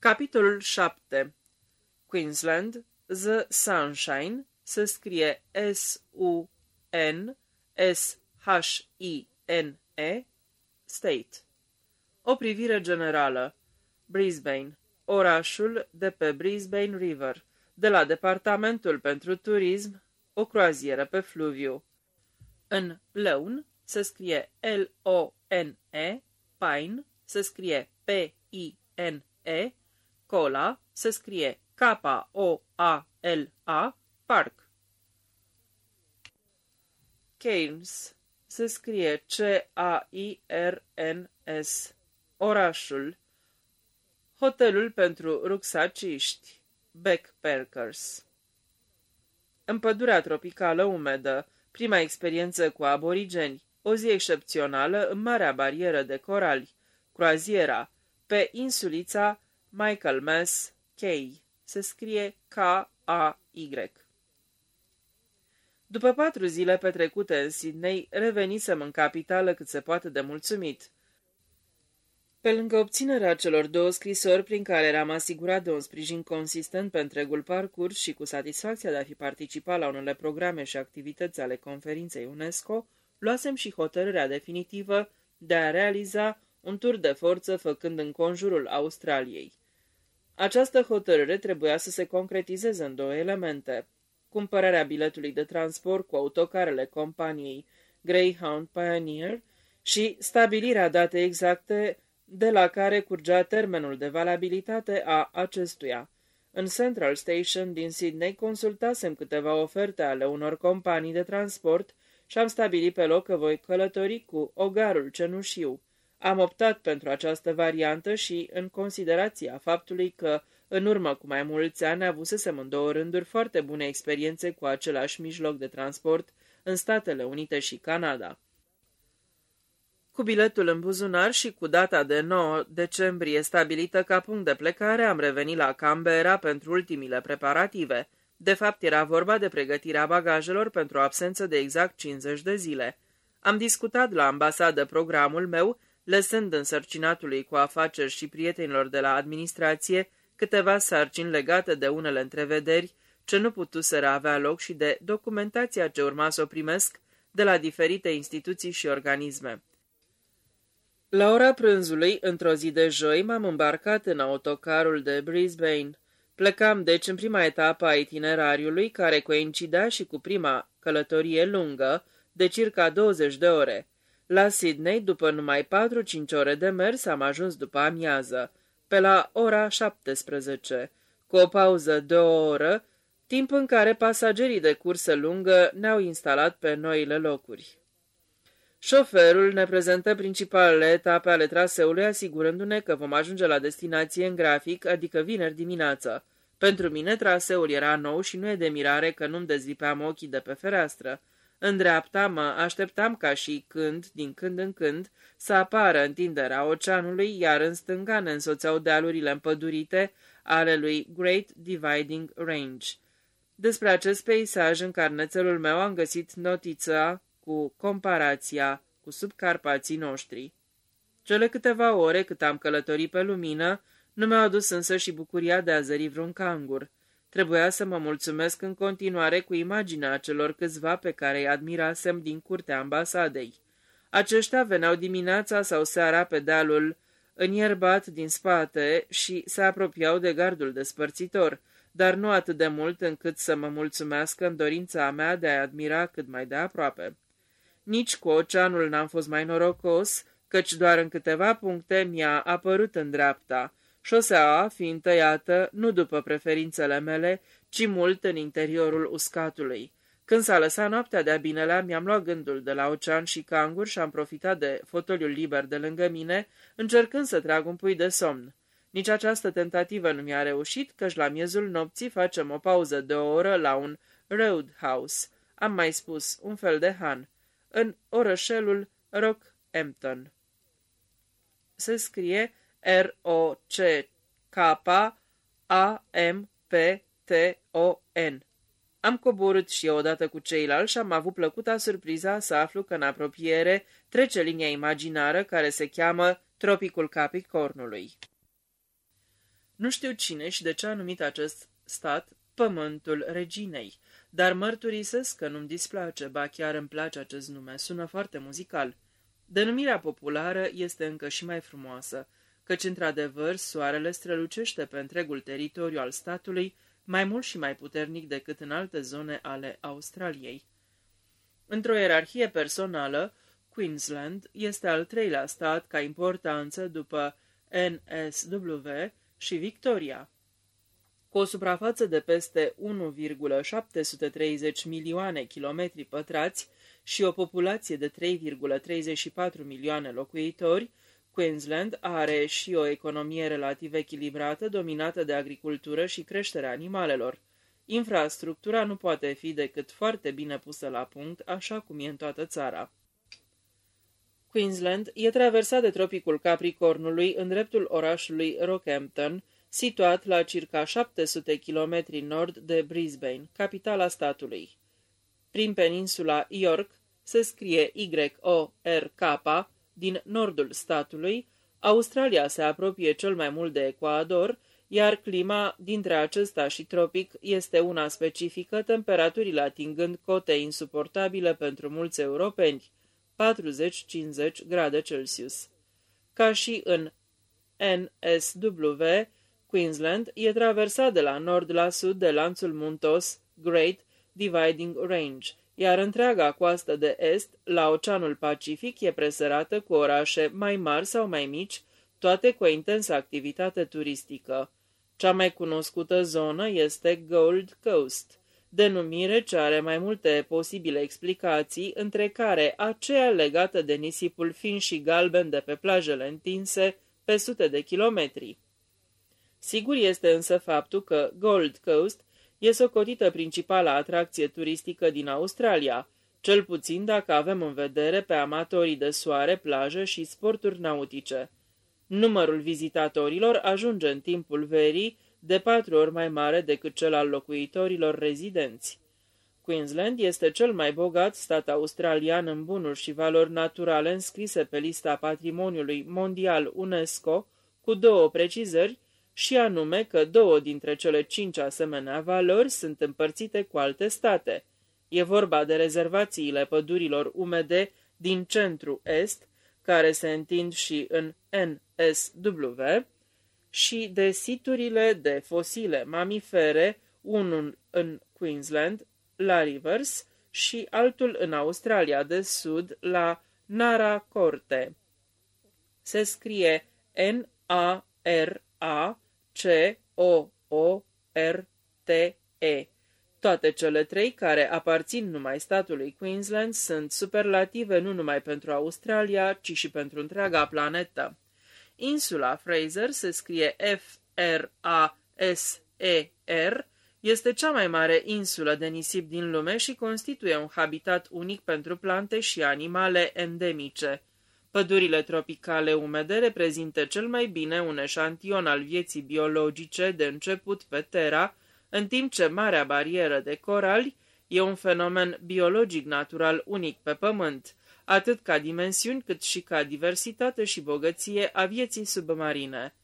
Capitolul 7 Queensland, The Sunshine, se scrie S-U-N-S-H-I-N-E, State. O privire generală. Brisbane, orașul de pe Brisbane River, de la Departamentul pentru Turism, o croazieră pe fluviu. În Lone se scrie L-O-N-E, Pine se scrie P-I-N-E, Cola se scrie K-O-A-L-A, Park. Cairns se scrie C-A-I-R-N-S, orașul, hotelul pentru ruxaciști, backpackers. În pădurea tropicală umedă, prima experiență cu aborigeni, o zi excepțională în marea barieră de corali, croaziera, pe insulița Michaelmas Cay. Se scrie K-A-Y. După patru zile petrecute în Sydney, revenisem în capitală cât se poate de mulțumit. Pe lângă obținerea celor două scrisori prin care eram asigurat de un sprijin consistent pe întregul parcurs și cu satisfacția de a fi participat la unele programe și activități ale conferinței UNESCO, luasem și hotărârea definitivă de a realiza un tur de forță făcând în conjurul Australiei. Această hotărâre trebuia să se concretizeze în două elemente. Cumpărarea biletului de transport cu autocarele companiei Greyhound Pioneer și stabilirea datei exacte de la care curgea termenul de valabilitate a acestuia. În Central Station din Sydney consultasem câteva oferte ale unor companii de transport și am stabilit pe loc că voi călători cu ogarul cenușiu. Am optat pentru această variantă și, în considerația faptului că, în urmă cu mai mulți ani, avusesem în două rânduri foarte bune experiențe cu același mijloc de transport în Statele Unite și Canada. Cu biletul în buzunar și cu data de 9 decembrie stabilită ca punct de plecare, am revenit la Canberra pentru ultimile preparative. De fapt, era vorba de pregătirea bagajelor pentru o absență de exact 50 de zile. Am discutat la ambasadă programul meu, lăsând însărcinatului cu afaceri și prietenilor de la administrație câteva sarcini legate de unele întrevederi ce nu putuseră avea loc și de documentația ce urma să o primesc de la diferite instituții și organisme. La ora prânzului, într-o zi de joi, m-am îmbarcat în autocarul de Brisbane. Plecam deci în prima etapă a itinerariului, care coincidea și cu prima călătorie lungă, de circa 20 de ore. La Sydney, după numai 4-5 ore de mers, am ajuns după amiază, pe la ora 17, cu o pauză de o oră, timp în care pasagerii de cursă lungă ne-au instalat pe noile locuri. Șoferul ne prezentă principalele etape ale traseului, asigurându-ne că vom ajunge la destinație în grafic, adică vineri dimineața. Pentru mine traseul era nou și nu e de mirare că nu-mi dezlipeam ochii de pe fereastră. În dreapta mă așteptam ca și când, din când în când, să apară întinderea oceanului, iar în stânga ne însoțeau dealurile împădurite ale lui Great Dividing Range. Despre acest peisaj în carnețelul meu am găsit notița cu comparația cu subcarpații noștri. Cele câteva ore cât am călătorit pe lumină, nu mi-au adus însă și bucuria de a zări vreun cangur. Trebuia să mă mulțumesc în continuare cu imaginea celor câțiva pe care îi admirasem din curtea ambasadei. Aceștia veneau dimineața sau seara pe dealul înierbat din spate și se apropiau de gardul despărțitor, dar nu atât de mult încât să mă mulțumească în dorința mea de a admira cât mai de aproape. Nici cu oceanul n-am fost mai norocos, căci doar în câteva puncte mi-a apărut în dreapta, șoseaua fiind tăiată nu după preferințele mele, ci mult în interiorul uscatului. Când s-a lăsat noaptea de-a binelea, mi-am luat gândul de la ocean și cangur și am profitat de fotoliul liber de lângă mine, încercând să trag un pui de somn. Nici această tentativă nu mi-a reușit, căci la miezul nopții facem o pauză de o oră la un roadhouse. Am mai spus, un fel de han în orășelul Rockhampton. Se scrie R-O-C-K-A-M-P-T-O-N. Am coborât și eu odată cu ceilalți și am avut plăcuta surpriza să aflu că în apropiere trece linia imaginară care se cheamă Tropicul Capricornului. Nu știu cine și de ce a numit acest stat Pământul Reginei, dar mărturisesc că nu-mi displace, ba chiar îmi place acest nume, sună foarte muzical. Denumirea populară este încă și mai frumoasă, căci într-adevăr soarele strălucește pe întregul teritoriu al statului mai mult și mai puternic decât în alte zone ale Australiei. Într-o ierarhie personală, Queensland este al treilea stat ca importanță după NSW și Victoria. Cu o suprafață de peste 1,730 milioane kilometri pătrați și o populație de 3,34 milioane locuitori, Queensland are și o economie relativ echilibrată, dominată de agricultură și creșterea animalelor. Infrastructura nu poate fi decât foarte bine pusă la punct, așa cum e în toată țara. Queensland e traversat de tropicul Capricornului în dreptul orașului Rockhampton, situat la circa 700 km nord de Brisbane, capitala statului. Prin peninsula York se scrie Y-O-R-K, din nordul statului, Australia se apropie cel mai mult de Ecuador, iar clima dintre acesta și tropic este una specifică, temperaturile atingând cote insuportabile pentru mulți europeni, 40-50 grade Celsius. Ca și în NSW, Queensland e traversat de la nord la sud de lanțul muntos Great Dividing Range, iar întreaga coastă de est, la Oceanul Pacific, e presărată cu orașe mai mari sau mai mici, toate cu o intensă activitate turistică. Cea mai cunoscută zonă este Gold Coast, denumire ce are mai multe posibile explicații, între care aceea legată de nisipul fin și galben de pe plajele întinse pe sute de kilometri. Sigur este însă faptul că Gold Coast e socotită principala atracție turistică din Australia, cel puțin dacă avem în vedere pe amatorii de soare, plajă și sporturi nautice. Numărul vizitatorilor ajunge în timpul verii de patru ori mai mare decât cel al locuitorilor rezidenți. Queensland este cel mai bogat stat australian în bunuri și valori naturale înscrise pe lista patrimoniului mondial UNESCO, cu două precizări, și anume că două dintre cele cinci asemenea valori sunt împărțite cu alte state. E vorba de rezervațiile pădurilor umede din centru-est, care se întind și în NSW, și de siturile de fosile mamifere, unul în Queensland, la Rivers, și altul în Australia de Sud, la Nara Corte. Se scrie N-A-R-A C-O-O-R-T-E. Toate cele trei, care aparțin numai statului Queensland, sunt superlative nu numai pentru Australia, ci și pentru întreaga planetă. Insula Fraser se scrie F-R-A-S-E-R, este cea mai mare insulă de nisip din lume și constituie un habitat unic pentru plante și animale endemice. Pădurile tropicale umede reprezintă cel mai bine un eșantion al vieții biologice de început pe Terra, în timp ce Marea Barieră de Corali e un fenomen biologic natural unic pe Pământ, atât ca dimensiuni cât și ca diversitate și bogăție a vieții submarine.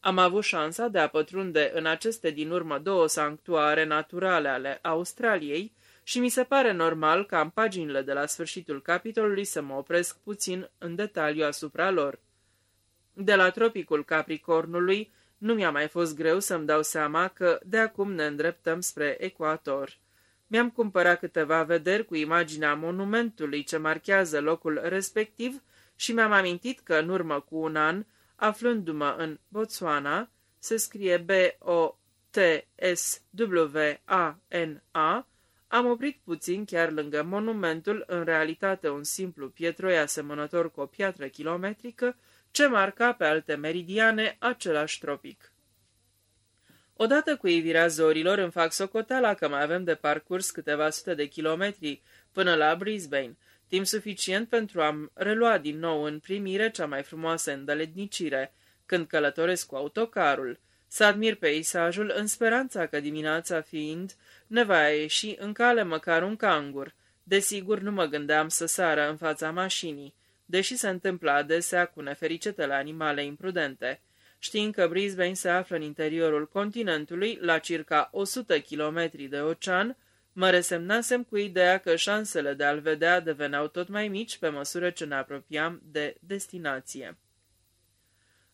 Am avut șansa de a pătrunde în aceste din urmă două sanctuare naturale ale Australiei, și mi se pare normal ca în paginile de la sfârșitul capitolului să mă opresc puțin în detaliu asupra lor. De la tropicul Capricornului nu mi-a mai fost greu să-mi dau seama că de acum ne îndreptăm spre ecuator. Mi-am cumpărat câteva vederi cu imaginea monumentului ce marchează locul respectiv și mi-am amintit că în urmă cu un an, aflându-mă în Botswana, se scrie B-O-T-S-W-A-N-A, am oprit puțin chiar lângă monumentul, în realitate un simplu pietroi asemănător cu o piatră kilometrică, ce marca pe alte meridiane același tropic. Odată cu ivirea zorilor îmi fac socoteala că mai avem de parcurs câteva sute de kilometri până la Brisbane, timp suficient pentru a relua din nou în primire cea mai frumoasă îndeletnicire, când călătoresc cu autocarul, să admir peisajul în speranța că dimineața fiind ne va ieși în cale măcar un cangur. Desigur, nu mă gândeam să sară în fața mașinii, deși se întâmplă adesea cu nefericetele animale imprudente. Știind că Brisbane se află în interiorul continentului, la circa 100 km de ocean, mă resemnasem cu ideea că șansele de a-l vedea deveneau tot mai mici pe măsură ce ne apropiam de destinație.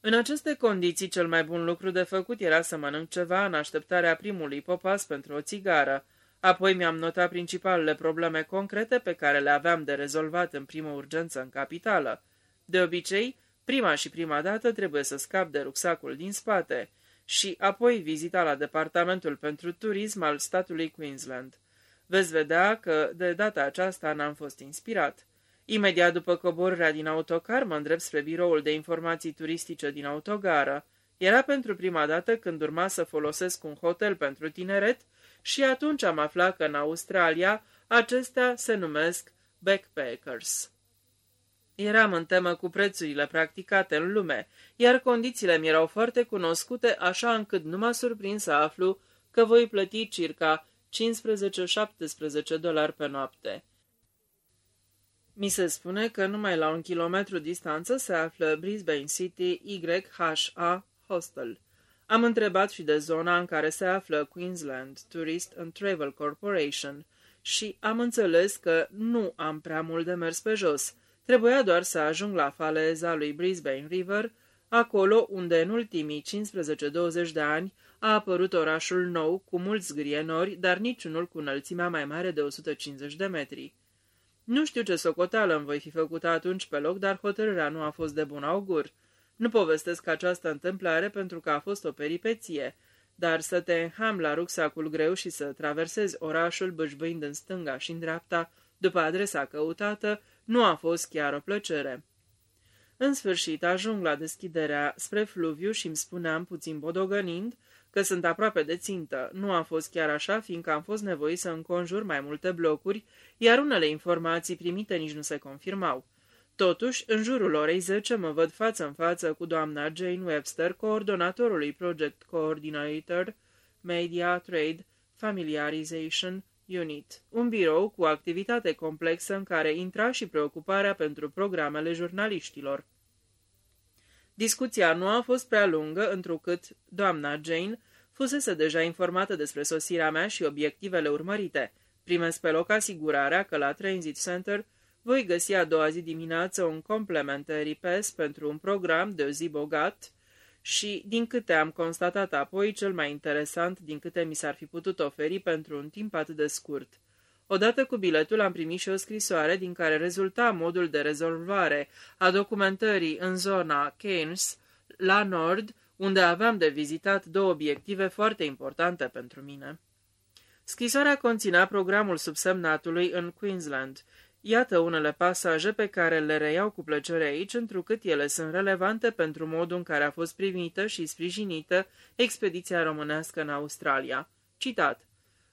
În aceste condiții, cel mai bun lucru de făcut era să mănânc ceva în așteptarea primului popas pentru o țigară. Apoi mi-am notat principalele probleme concrete pe care le aveam de rezolvat în primă urgență în capitală. De obicei, prima și prima dată trebuie să scap de rucsacul din spate și apoi vizita la departamentul pentru turism al statului Queensland. Veți vedea că de data aceasta n-am fost inspirat. Imediat după coborârea din autocar, mă îndrept spre biroul de informații turistice din autogară. Era pentru prima dată când urma să folosesc un hotel pentru tineret și atunci am aflat că în Australia acestea se numesc backpackers. Eram în temă cu prețurile practicate în lume, iar condițiile mi erau foarte cunoscute, așa încât nu m-a surprins să aflu că voi plăti circa 15-17 dolari pe noapte. Mi se spune că numai la un kilometru distanță se află Brisbane City YHA Hostel. Am întrebat și de zona în care se află Queensland Tourist and Travel Corporation și am înțeles că nu am prea mult de mers pe jos. Trebuia doar să ajung la faleza lui Brisbane River, acolo unde în ultimii 15-20 de ani a apărut orașul nou cu mulți grienori, dar niciunul cu înălțimea mai mare de 150 de metri. Nu știu ce socoteală îmi voi fi făcută atunci pe loc, dar hotărârea nu a fost de bun augur. Nu povestesc această întâmplare pentru că a fost o peripeție, dar să te înham la rucsacul greu și să traversezi orașul bășbâind în stânga și în dreapta, după adresa căutată, nu a fost chiar o plăcere. În sfârșit ajung la deschiderea spre fluviu și îmi spuneam puțin bodogănind că sunt aproape de țintă. Nu a fost chiar așa, fiindcă am fost nevoit să înconjur mai multe blocuri, iar unele informații primite nici nu se confirmau. Totuși, în jurul orei 10 mă văd față în față cu doamna Jane Webster, coordonatorului Project Coordinator Media Trade Familiarization Unit, un birou cu activitate complexă în care intra și preocuparea pentru programele jurnaliștilor. Discuția nu a fost prea lungă, întrucât doamna Jane fusese deja informată despre sosirea mea și obiectivele urmărite. Primesc pe loc asigurarea că la Transit Center voi găsi a doua zi dimineață un complementary pass pentru un program de o zi bogat și, din câte am constatat apoi, cel mai interesant din câte mi s-ar fi putut oferi pentru un timp atât de scurt. Odată cu biletul am primit și o scrisoare din care rezulta modul de rezolvare a documentării în zona Keynes, la nord, unde aveam de vizitat două obiective foarte importante pentru mine. Scrisoarea conținea programul subsemnatului în Queensland. Iată unele pasaje pe care le reiau cu plăcere aici, întrucât ele sunt relevante pentru modul în care a fost primită și sprijinită expediția românească în Australia. Citat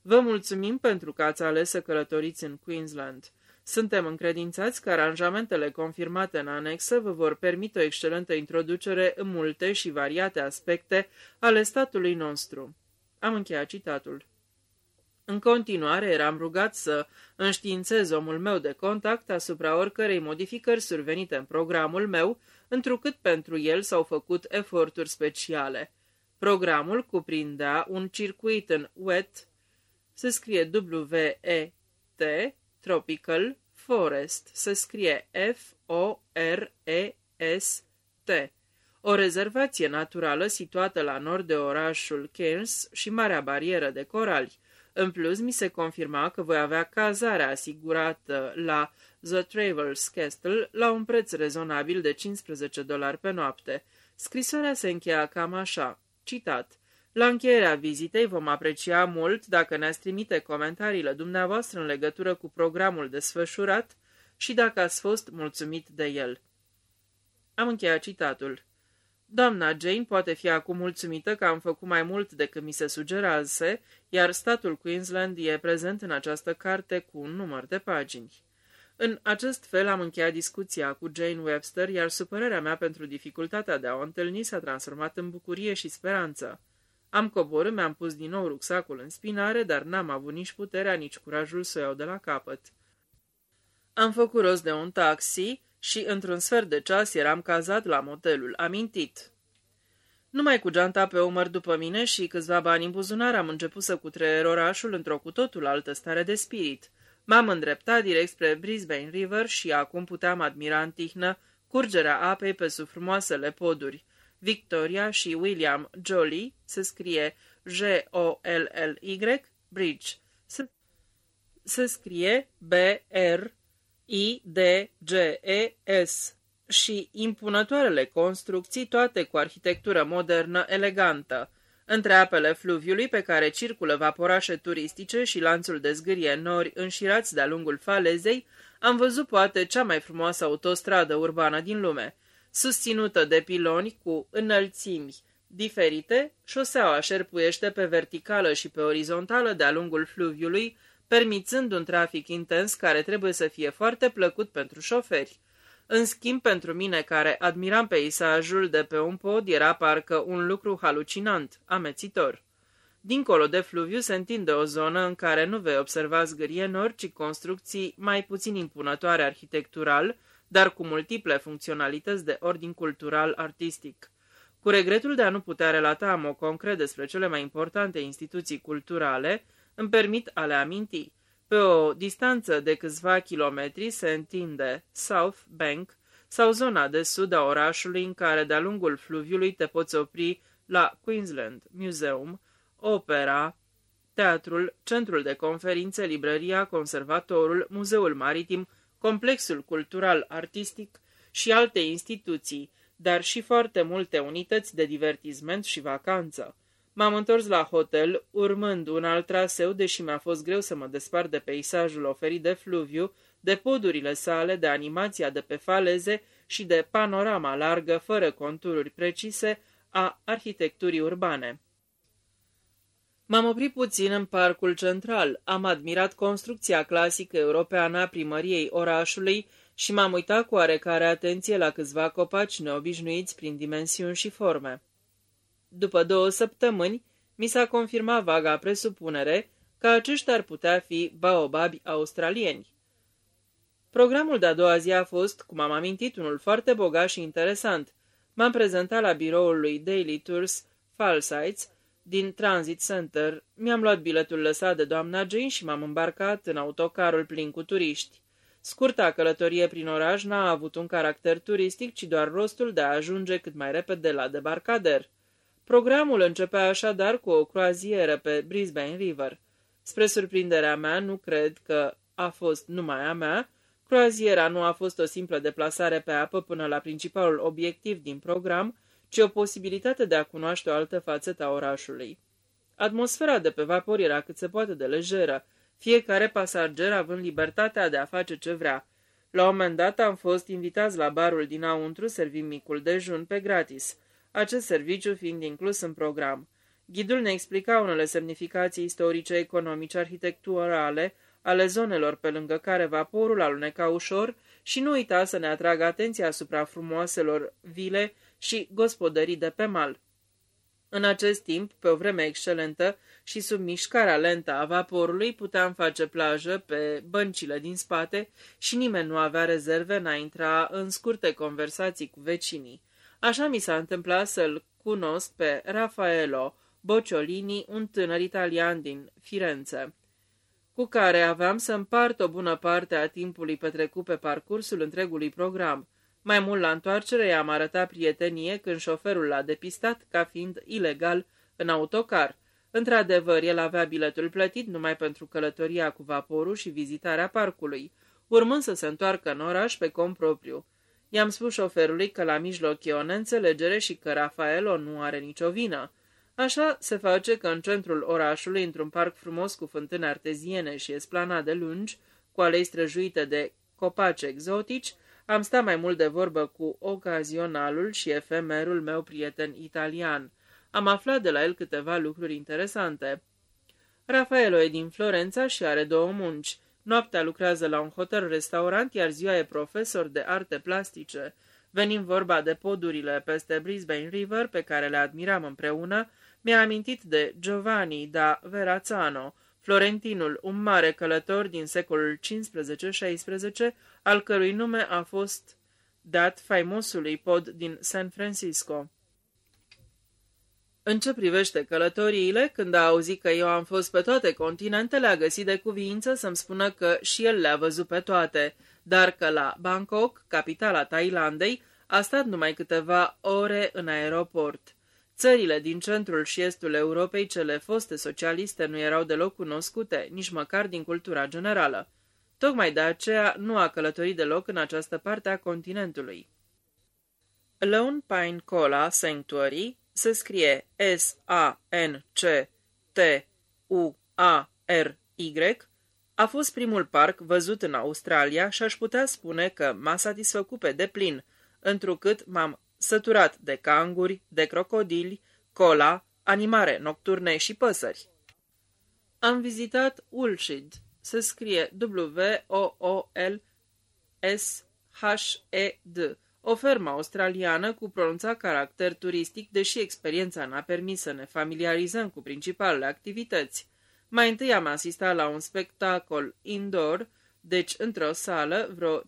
Vă mulțumim pentru că ați ales să călătoriți în Queensland. Suntem încredințați că aranjamentele confirmate în anexă vă vor permite o excelentă introducere în multe și variate aspecte ale statului nostru. Am încheiat citatul. În continuare eram rugat să înștiințez omul meu de contact asupra oricărei modificări survenite în programul meu, întrucât pentru el s-au făcut eforturi speciale. Programul cuprindea un circuit în wet se scrie W-E-T, Tropical Forest, se scrie F-O-R-E-S-T, o rezervație naturală situată la nord de orașul Cairns și Marea Barieră de Corali. În plus, mi se confirma că voi avea cazarea asigurată la The Travels Castle la un preț rezonabil de 15 dolari pe noapte. Scrisoarea se încheia cam așa, citat. La încheierea vizitei vom aprecia mult dacă ne-ați trimite comentariile dumneavoastră în legătură cu programul desfășurat și dacă ați fost mulțumit de el. Am încheiat citatul. Doamna Jane poate fi acum mulțumită că am făcut mai mult decât mi se sugerase, iar statul Queensland e prezent în această carte cu un număr de pagini. În acest fel am încheiat discuția cu Jane Webster, iar supărarea mea pentru dificultatea de a o întâlni s-a transformat în bucurie și speranță. Am coborât, mi-am pus din nou rucsacul în spinare, dar n-am avut nici puterea, nici curajul să o iau de la capăt. Am făcut rost de un taxi și într-un sfert de ceas eram cazat la motelul amintit. Numai cu geanta pe umăr după mine și câțiva bani în buzunar am început să cutreier orașul într-o cu totul altă stare de spirit. M-am îndreptat direct spre Brisbane River și acum puteam admira în tihnă curgerea apei pe sub frumoasele poduri. Victoria și William Jolly se scrie J-O-L-L-Y, Bridge. Se, se scrie B-R-I-D-G-E-S și impunătoarele construcții, toate cu arhitectură modernă elegantă. Între apele fluviului pe care circulă vaporașe turistice și lanțul de zgârie nori înșirați de-a lungul falezei, am văzut poate cea mai frumoasă autostradă urbană din lume. Susținută de piloni cu înălțimi diferite, șoseaua șerpuiește pe verticală și pe orizontală de-a lungul fluviului, permițând un trafic intens care trebuie să fie foarte plăcut pentru șoferi. În schimb, pentru mine, care admiram peisajul de pe un pod, era parcă un lucru halucinant, amețitor. Dincolo de fluviu se întinde o zonă în care nu vei observa zgârie nori, ci construcții mai puțin impunătoare arhitectural, dar cu multiple funcționalități de ordin cultural-artistic. Cu regretul de a nu putea relata mo concret despre cele mai importante instituții culturale, îmi permit a le aminti. Pe o distanță de câțiva kilometri se întinde South Bank sau zona de sud a orașului în care de-a lungul fluviului te poți opri la Queensland Museum, opera, teatrul, centrul de conferințe, librăria, conservatorul, muzeul maritim, complexul cultural-artistic și alte instituții, dar și foarte multe unități de divertisment și vacanță. M-am întors la hotel, urmând un alt traseu, deși mi-a fost greu să mă despart de peisajul oferit de fluviu, de podurile sale, de animația de pe faleze și de panorama largă, fără contururi precise, a arhitecturii urbane. M-am oprit puțin în parcul central, am admirat construcția clasică europeană a primăriei orașului și m-am uitat cu oarecare atenție la câțiva copaci neobișnuiți prin dimensiuni și forme. După două săptămâni, mi s-a confirmat vaga presupunere că aceștia ar putea fi baobabi australieni. Programul de-a doua zi a fost, cum am amintit, unul foarte bogat și interesant. M-am prezentat la biroul lui Daily Tours Falsites din Transit Center, mi-am luat biletul lăsat de doamna Jane și m-am îmbarcat în autocarul plin cu turiști. Scurta călătorie prin oraș n-a avut un caracter turistic, ci doar rostul de a ajunge cât mai repede la debarcader. Programul începea așadar cu o croazieră pe Brisbane River. Spre surprinderea mea, nu cred că a fost numai a mea, croaziera nu a fost o simplă deplasare pe apă până la principalul obiectiv din program, ci o posibilitate de a cunoaște o altă fațetă a orașului. Atmosfera de pe vapor era cât se poate de lejeră, fiecare pasager având libertatea de a face ce vrea. La un moment dat am fost invitați la barul dinăuntru, servim micul dejun pe gratis, acest serviciu fiind inclus în program. Ghidul ne explica unele semnificații istorice, economice, arhitecturale ale zonelor pe lângă care vaporul aluneca ușor și nu uita să ne atragă atenția asupra frumoaselor vile și gospodării de pe mal. În acest timp, pe o vreme excelentă și sub mișcarea lentă a vaporului, puteam face plajă pe băncile din spate și nimeni nu avea rezerve în a intra în scurte conversații cu vecinii. Așa mi s-a întâmplat să-l cunosc pe Raffaello Bocciolini, un tânăr italian din Firenze, cu care aveam să împart o bună parte a timpului petrecut pe parcursul întregului program – mai mult la întoarcere i-am arătat prietenie când șoferul l-a depistat ca fiind ilegal în autocar. Într-adevăr, el avea biletul plătit numai pentru călătoria cu vaporul și vizitarea parcului, urmând să se întoarcă în oraș pe cont propriu. I-am spus șoferului că la mijloc e o neînțelegere și că Rafaelo nu are nicio vină. Așa se face că în centrul orașului, într-un parc frumos cu fântâne arteziene și esplanade lungi, cu alei străjuite de copaci exotici, am stat mai mult de vorbă cu ocazionalul și efemerul meu prieten italian. Am aflat de la el câteva lucruri interesante. Rafaelo e din Florența și are două munci. Noaptea lucrează la un hotel-restaurant, iar ziua e profesor de arte plastice. Venim vorba de podurile peste Brisbane River, pe care le admiram împreună, mi-a amintit de Giovanni da Verrazzano, Florentinul, un mare călător din secolul XV-XVI, al cărui nume a fost dat faimosului pod din San Francisco. În ce privește călătoriile, când a auzit că eu am fost pe toate continentele, a găsit de cuviință să-mi spună că și el le-a văzut pe toate, dar că la Bangkok, capitala Thailandei, a stat numai câteva ore în aeroport. Țările din centrul și estul Europei, cele foste socialiste, nu erau deloc cunoscute, nici măcar din cultura generală. Tocmai de aceea nu a călătorit deloc în această parte a continentului. Lone Pine Cola Sanctuary se scrie S-A-N-C-T-U-A-R-Y, a fost primul parc văzut în Australia și aș putea spune că m-a satisfăcut pe deplin, întrucât m-am săturat de canguri, de crocodili, cola, animare nocturne și păsări. Am vizitat Ulshid, se scrie W-O-O-L-S-H-E-D, o fermă australiană cu pronunțat caracter turistic, deși experiența n-a permis să ne familiarizăm cu principalele activități. Mai întâi am asistat la un spectacol indoor, deci într-o sală, vreo 15-12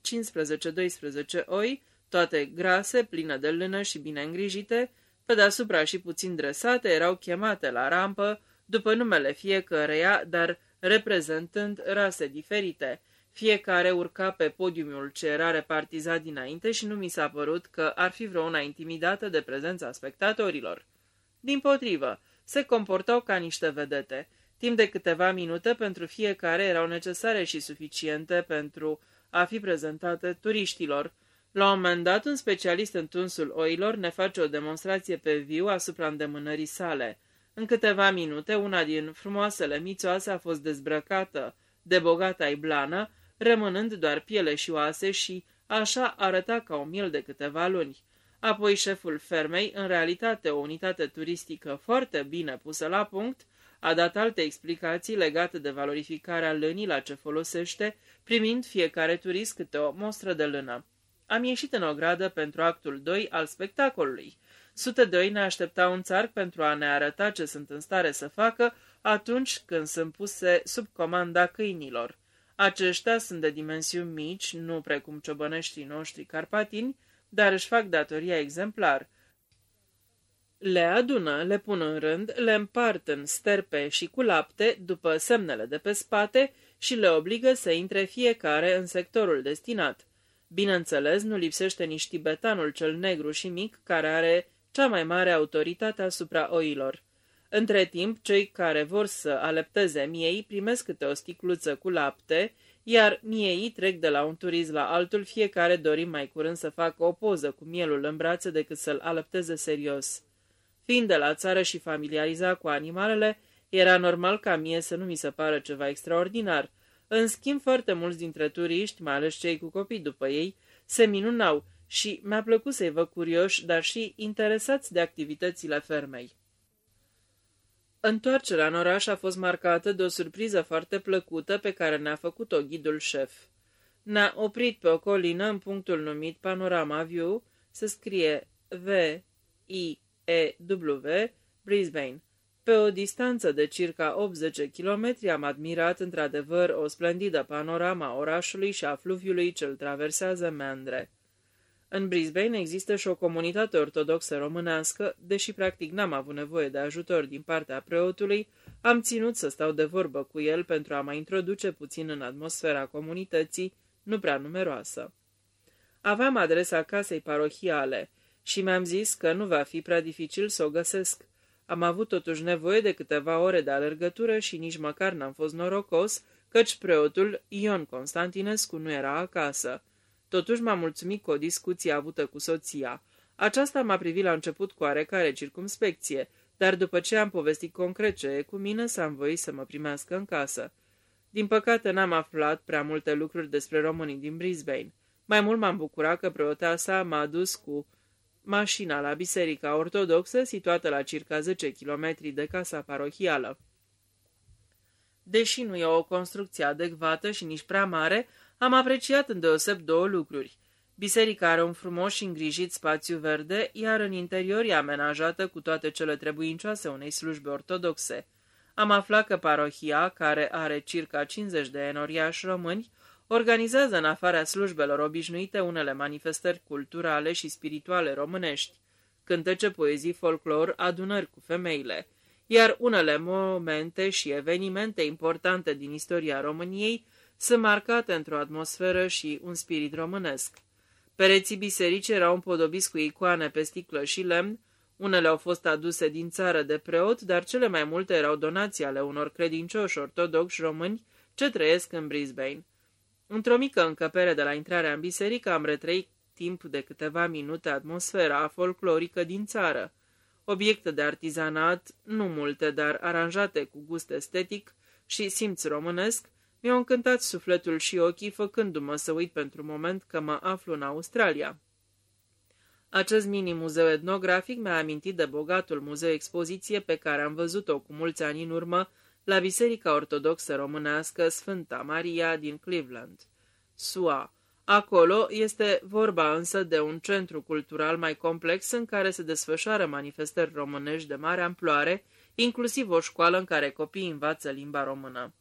oi, toate grase, pline de lână și bine îngrijite, pe deasupra și puțin dresate, erau chemate la rampă, după numele fiecăreia, dar reprezentând rase diferite. Fiecare urca pe podiumul ce era repartizat dinainte și nu mi s-a părut că ar fi vreuna intimidată de prezența spectatorilor. Din potrivă, se comportau ca niște vedete. Timp de câteva minute pentru fiecare erau necesare și suficiente pentru a fi prezentate turiștilor. La un moment dat, un specialist în tunsul oilor ne face o demonstrație pe viu asupra îndemânării sale. În câteva minute, una din frumoasele mițoase a fost dezbrăcată de bogata iblană, rămânând doar piele și oase și așa arăta ca o miel de câteva luni. Apoi șeful fermei, în realitate o unitate turistică foarte bine pusă la punct, a dat alte explicații legate de valorificarea lânii la ce folosește, primind fiecare turist câte o mostră de lână. Am ieșit în ogradă pentru actul 2 al spectacolului. Sute de oi ne așteptau în țarc pentru a ne arăta ce sunt în stare să facă atunci când sunt puse sub comanda câinilor. Aceștia sunt de dimensiuni mici, nu precum ciobăneștii noștri carpatini, dar își fac datoria exemplar. Le adună, le pun în rând, le împart în sterpe și cu lapte, după semnele de pe spate, și le obligă să intre fiecare în sectorul destinat. Bineînțeles, nu lipsește nici tibetanul cel negru și mic, care are cea mai mare autoritate asupra oilor. Între timp, cei care vor să alepteze miei primesc câte o sticluță cu lapte, iar miei trec de la un turiz la altul, fiecare dorim mai curând să facă o poză cu mielul în brațe decât să-l alăpteze serios. Fiind de la țară și familiarizat cu animalele, era normal ca mie să nu mi se pară ceva extraordinar. În schimb, foarte mulți dintre turiști, mai ales cei cu copii după ei, se minunau și mi-a plăcut să-i văd curioși, dar și interesați de activitățile fermei. Întoarcerea în oraș a fost marcată de o surpriză foarte plăcută pe care ne-a făcut-o ghidul șef. Ne-a oprit pe o colină în punctul numit Panorama View, se scrie V-I-E-W, Brisbane. Pe o distanță de circa 80 km am admirat într-adevăr o splendidă panorama orașului și a fluviului ce îl traversează Mendre. În Brisbane există și o comunitate ortodoxă românească, deși practic n-am avut nevoie de ajutor din partea preotului, am ținut să stau de vorbă cu el pentru a mă introduce puțin în atmosfera comunității, nu prea numeroasă. Aveam adresa casei parohiale și mi-am zis că nu va fi prea dificil să o găsesc. Am avut totuși nevoie de câteva ore de alergătură și nici măcar n-am fost norocos, căci preotul Ion Constantinescu nu era acasă. Totuși m-am mulțumit cu o discuție avută cu soția. Aceasta m-a privit la început cu oarecare circumspecție, dar după ce am povestit concret ce e cu mine, s-am voit să mă primească în casă. Din păcate n-am aflat prea multe lucruri despre românii din Brisbane. Mai mult m-am bucurat că preoteasa m-a dus cu mașina la biserica ortodoxă, situată la circa 10 km de casa parohială. Deși nu e o construcție adecvată și nici prea mare, am apreciat îndeoseb două lucruri. Biserica are un frumos și îngrijit spațiu verde, iar în interior e amenajată cu toate cele trebuincioase unei slujbe ortodoxe. Am aflat că parohia, care are circa 50 de enoriași români, organizează în afara slujbelor obișnuite unele manifestări culturale și spirituale românești. cântece, poezii, folclor, adunări cu femeile, iar unele momente și evenimente importante din istoria României sunt marcate într-o atmosferă și un spirit românesc. Pereții biserici erau împodobiți cu icoane pe sticlă și lemn, unele au fost aduse din țară de preot, dar cele mai multe erau donații ale unor credincioși ortodoxi români ce trăiesc în Brisbane. Într-o mică încăpere de la intrarea în biserică am retrăit timp de câteva minute atmosfera folclorică din țară. Obiecte de artizanat, nu multe, dar aranjate cu gust estetic și simț românesc, mi-au încântat sufletul și ochii, făcându-mă să uit pentru moment că mă aflu în Australia. Acest mini-muzeu etnografic mi-a amintit de bogatul muzeu-expoziție pe care am văzut-o cu mulți ani în urmă la Biserica Ortodoxă Românească Sfânta Maria din Cleveland, SUA. Acolo este vorba însă de un centru cultural mai complex în care se desfășoară manifestări românești de mare amploare, inclusiv o școală în care copiii învață limba română.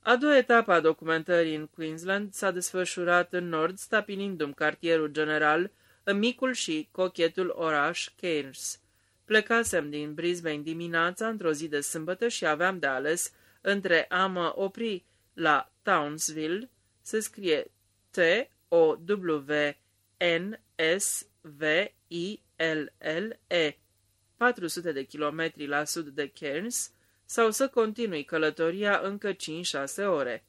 A doua etapă a documentării în Queensland s-a desfășurat în nord, stapinindu-mi cartierul general în micul și cochetul oraș Cairns. Plecasem din Brisbane dimineața într-o zi de sâmbătă și aveam de ales între a mă opri la Townsville, se scrie T-O-W-N-S-V-I-L-L-E, 400 de kilometri la sud de Cairns, sau să continui călătoria încă 5-6 ore.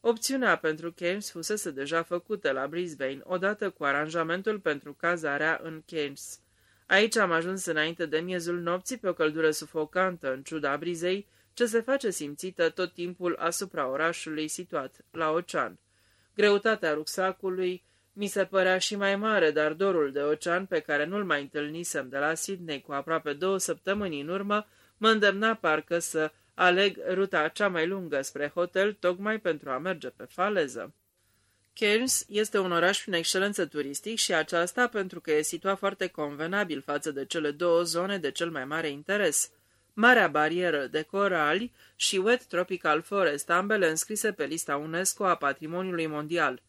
Opțiunea pentru Cairns fusese deja făcută la Brisbane, odată cu aranjamentul pentru cazarea în Cairns. Aici am ajuns înainte de miezul nopții pe o căldură sufocantă, în ciuda brizei, ce se face simțită tot timpul asupra orașului situat la ocean. Greutatea rucsacului mi se părea și mai mare, dar dorul de ocean pe care nu-l mai întâlnisem de la Sydney cu aproape două săptămâni în urmă, mă îndemna parcă să aleg ruta cea mai lungă spre hotel tocmai pentru a merge pe faleză. Cairns este un oraș prin excelență turistic și aceasta pentru că e situat foarte convenabil față de cele două zone de cel mai mare interes. Marea barieră de corali și Wet Tropical Forest, ambele înscrise pe lista UNESCO a Patrimoniului Mondial.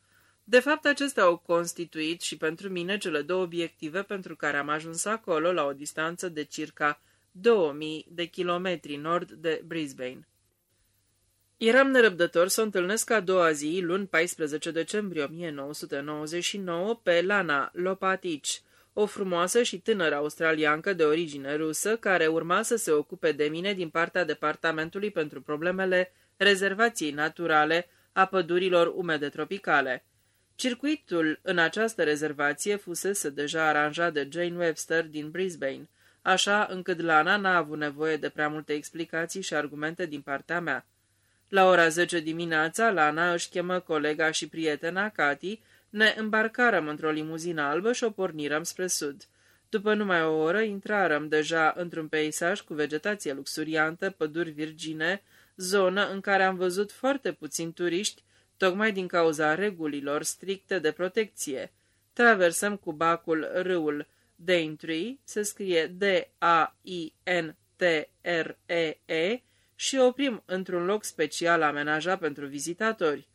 De fapt, acestea au constituit și pentru mine cele două obiective pentru care am ajuns acolo la o distanță de circa 2000 de kilometri nord de Brisbane. Eram nerăbdător să o întâlnesc a doua zi, luni 14 decembrie 1999, pe Lana Lopatici, o frumoasă și tânără australiancă de origine rusă, care urma să se ocupe de mine din partea Departamentului pentru Problemele Rezervației Naturale a Pădurilor Umede Tropicale. Circuitul în această rezervație fusese deja aranjat de Jane Webster din Brisbane, așa încât Lana n-a avut nevoie de prea multe explicații și argumente din partea mea. La ora 10 dimineața, Lana își chemă colega și prietena, Cati, ne îmbarcarăm într-o limuzină albă și o pornirăm spre sud. După numai o oră, intrarăm deja într-un peisaj cu vegetație luxuriantă, păduri virgine, zonă în care am văzut foarte puțini turiști, tocmai din cauza regulilor stricte de protecție. Traversăm cu bacul râul Daintree, se scrie D-A-I-N-T-R-E-E, și oprim într-un loc special amenajat pentru vizitatori.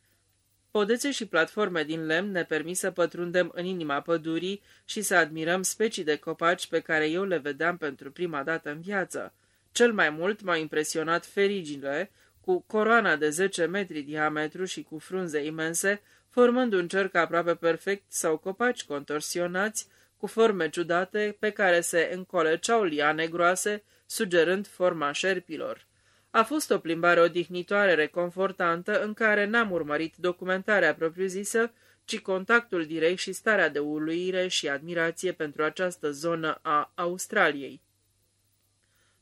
Podețe și platforme din lemn ne permit să pătrundem în inima pădurii și să admirăm specii de copaci pe care eu le vedeam pentru prima dată în viață. Cel mai mult m-au impresionat ferigile, cu coroana de 10 metri diametru și cu frunze imense, formând un cerc aproape perfect sau copaci contorsionați, cu forme ciudate pe care se încoleceau liane groase, sugerând forma șerpilor. A fost o plimbare odihnitoare, reconfortantă, în care n-am urmărit documentarea propriu-zisă, ci contactul direct și starea de uluire și admirație pentru această zonă a Australiei.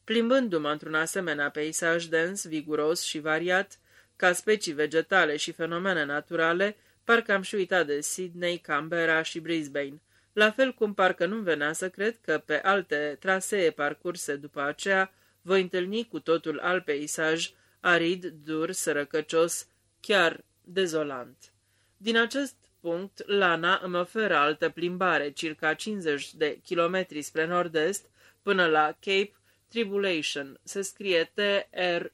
Plimbându-mă într-un asemenea peisaj dens, viguros și variat, ca specii vegetale și fenomene naturale, parcă am și uitat de Sydney, Canberra și Brisbane, la fel cum parcă nu-mi venea să cred că pe alte trasee parcurse după aceea voi întâlni cu totul alt peisaj, arid, dur, sărăcăcios, chiar dezolant. Din acest punct, Lana îmi oferă altă plimbare, circa 50 de kilometri spre nord-est, până la Cape Tribulation. Se scrie T-R-I-B-U-L-A-T-I-O-N.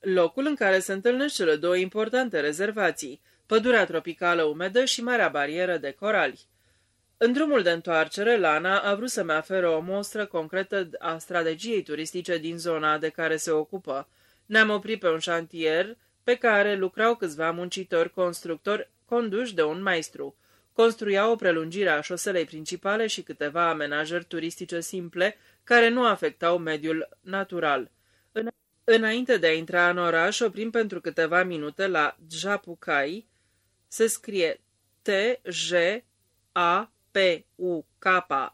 Locul în care se întâlnesc cele două importante rezervații – pădurea tropicală umedă și marea barieră de corali. În drumul de întoarcere, Lana a vrut să-mi oferă o mostră concretă a strategiei turistice din zona de care se ocupă. Ne-am oprit pe un șantier pe care lucrau câțiva muncitori constructori conduși de un maestru. Construiau o prelungire a șoselei principale și câteva amenajări turistice simple care nu afectau mediul natural. Înainte de a intra în oraș, oprim pentru câteva minute la Japucai, se scrie T-J-A-P-U-K-A-I,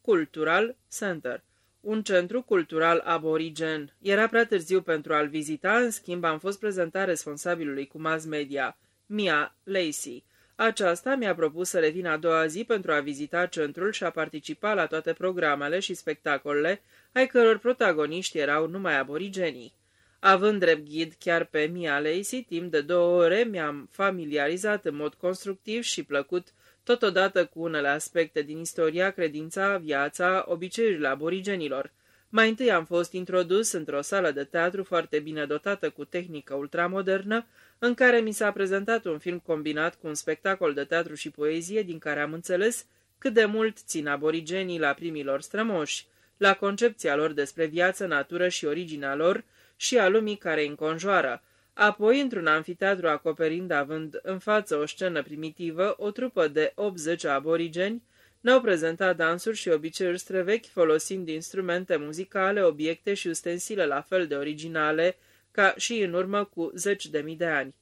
Cultural Center, un centru cultural aborigen. Era prea târziu pentru a-l vizita, în schimb am fost prezentat responsabilului cu mass media, Mia Lacey. Aceasta mi-a propus să revin a doua zi pentru a vizita centrul și a participa la toate programele și spectacolele, ai căror protagoniști erau numai aborigenii. Având drept ghid chiar pe Mia Lacey, timp de două ore mi-am familiarizat în mod constructiv și plăcut totodată cu unele aspecte din istoria, credința, viața, obiceiurile aborigenilor. Mai întâi am fost introdus într-o sală de teatru foarte bine dotată cu tehnică ultramodernă, în care mi s-a prezentat un film combinat cu un spectacol de teatru și poezie, din care am înțeles cât de mult țin aborigenii la primilor strămoși, la concepția lor despre viață, natură și originea lor și a lumii care îi înconjoară. Apoi, într-un anfiteatru acoperind, având în față o scenă primitivă, o trupă de 80 aborigeni ne-au prezentat dansuri și obiceiuri străvechi folosind instrumente muzicale, obiecte și ustensile la fel de originale ca și în urmă cu zeci de mii de ani.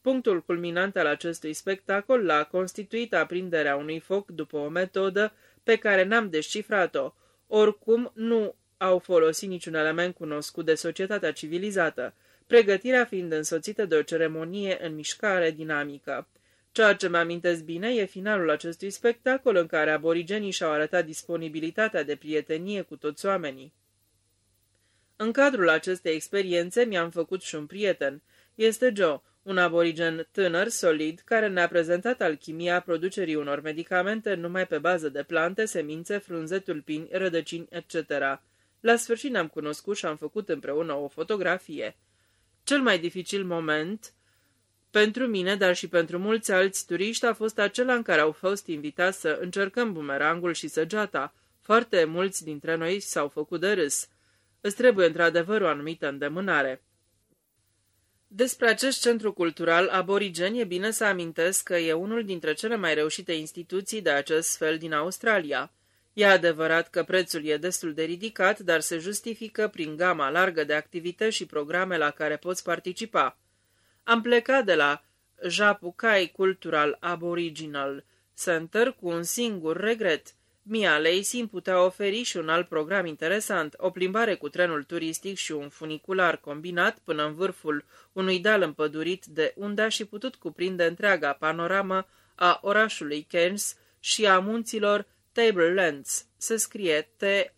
Punctul culminant al acestui spectacol l-a constituit aprinderea unui foc după o metodă pe care n-am descifrat-o, oricum nu au folosit niciun element cunoscut de societatea civilizată, pregătirea fiind însoțită de o ceremonie în mișcare dinamică. Ceea ce mi-amintesc bine e finalul acestui spectacol în care aborigenii și-au arătat disponibilitatea de prietenie cu toți oamenii. În cadrul acestei experiențe mi-am făcut și un prieten. Este Joe, un aborigen tânăr, solid, care ne-a prezentat alchimia producerii unor medicamente numai pe bază de plante, semințe, frunze, tulpini, rădăcini, etc. La sfârșit ne-am cunoscut și am făcut împreună o fotografie. Cel mai dificil moment pentru mine, dar și pentru mulți alți turiști, a fost acela în care au fost invitați să încercăm bumerangul și săgeata. Foarte mulți dintre noi s-au făcut de râs. Îți trebuie într-adevăr o anumită îndemânare. Despre acest centru cultural aborigen e bine să amintesc că e unul dintre cele mai reușite instituții de acest fel din Australia. E adevărat că prețul e destul de ridicat, dar se justifică prin gama largă de activități și programe la care poți participa. Am plecat de la Japucai Cultural Aboriginal Center cu un singur regret. Mia Lacey îmi putea oferi și un alt program interesant, o plimbare cu trenul turistic și un funicular combinat până în vârful unui dal împădurit de unde aș fi putut cuprinde întreaga panoramă a orașului Cairns și a munților Tablelands. Se scrie T-A-B-L-E-L-A-N-D-S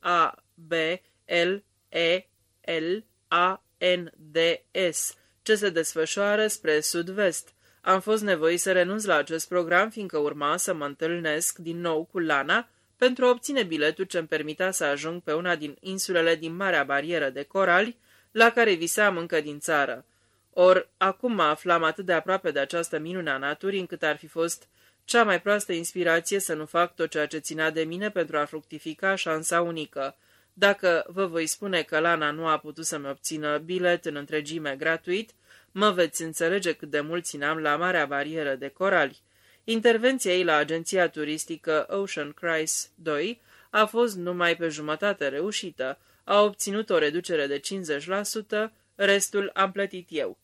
ce se desfășoară spre sud-vest. Am fost nevoit să renunț la acest program, fiindcă urma să mă întâlnesc din nou cu Lana pentru a obține biletul ce îmi permita să ajung pe una din insulele din Marea Barieră de Corali, la care visam încă din țară. Or, acum mă aflam atât de aproape de această minune a naturii, încât ar fi fost cea mai proastă inspirație să nu fac tot ceea ce ținea de mine pentru a fructifica șansa unică – dacă vă voi spune că Lana nu a putut să-mi obțină bilet în întregime gratuit, mă veți înțelege cât de mult țineam la marea barieră de corali. Intervenția ei la agenția turistică Ocean Crise 2 a fost numai pe jumătate reușită. A obținut o reducere de 50%, restul am plătit eu.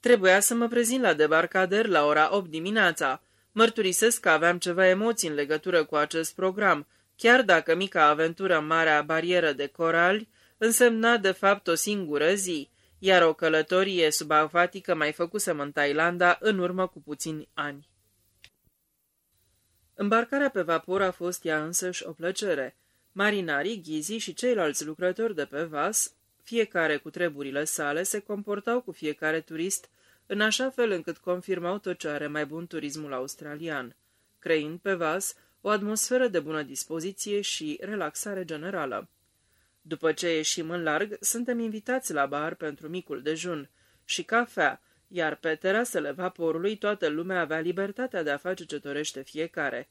Trebuie... Trebuia să mă prezint la debarcader la ora 8 dimineața. Mărturisesc că aveam ceva emoții în legătură cu acest program – chiar dacă mica aventură în Marea Barieră de Corali însemna de fapt o singură zi, iar o călătorie subacvatică mai făcusem în Thailanda în urmă cu puțini ani. Îmbarcarea pe vapor a fost ea însăși o plăcere. Marinarii, ghizii și ceilalți lucrători de pe vas, fiecare cu treburile sale, se comportau cu fiecare turist în așa fel încât confirmau tot ce are mai bun turismul australian. Creind pe vas, o atmosferă de bună dispoziție și relaxare generală. După ce ieșim în larg, suntem invitați la bar pentru micul dejun și cafea, iar pe terasele vaporului toată lumea avea libertatea de a face ce dorește fiecare.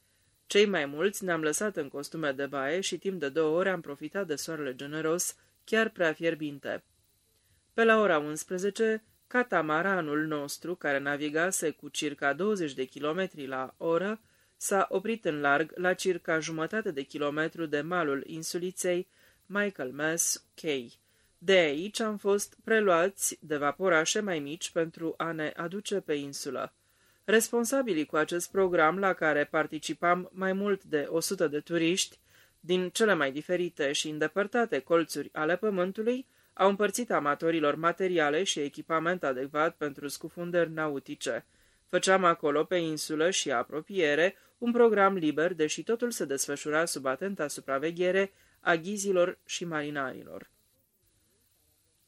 Cei mai mulți ne-am lăsat în costume de baie și timp de două ore am profitat de soarele generos, chiar prea fierbinte. Pe la ora 11, catamaranul nostru, care navigase cu circa 20 de kilometri la oră, s-a oprit în larg la circa jumătate de kilometru de malul insuliței Michael Mass Cay. De aici am fost preluați de vaporașe mai mici pentru a ne aduce pe insulă. Responsabilii cu acest program, la care participam mai mult de 100 de turiști, din cele mai diferite și îndepărtate colțuri ale pământului, au împărțit amatorilor materiale și echipament adecvat pentru scufundări nautice. Făceam acolo, pe insulă și apropiere, un program liber, deși totul se desfășura sub atenta supraveghere a ghizilor și marinarilor.